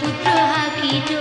ಪುತ್ರ ಹಾಕಿತು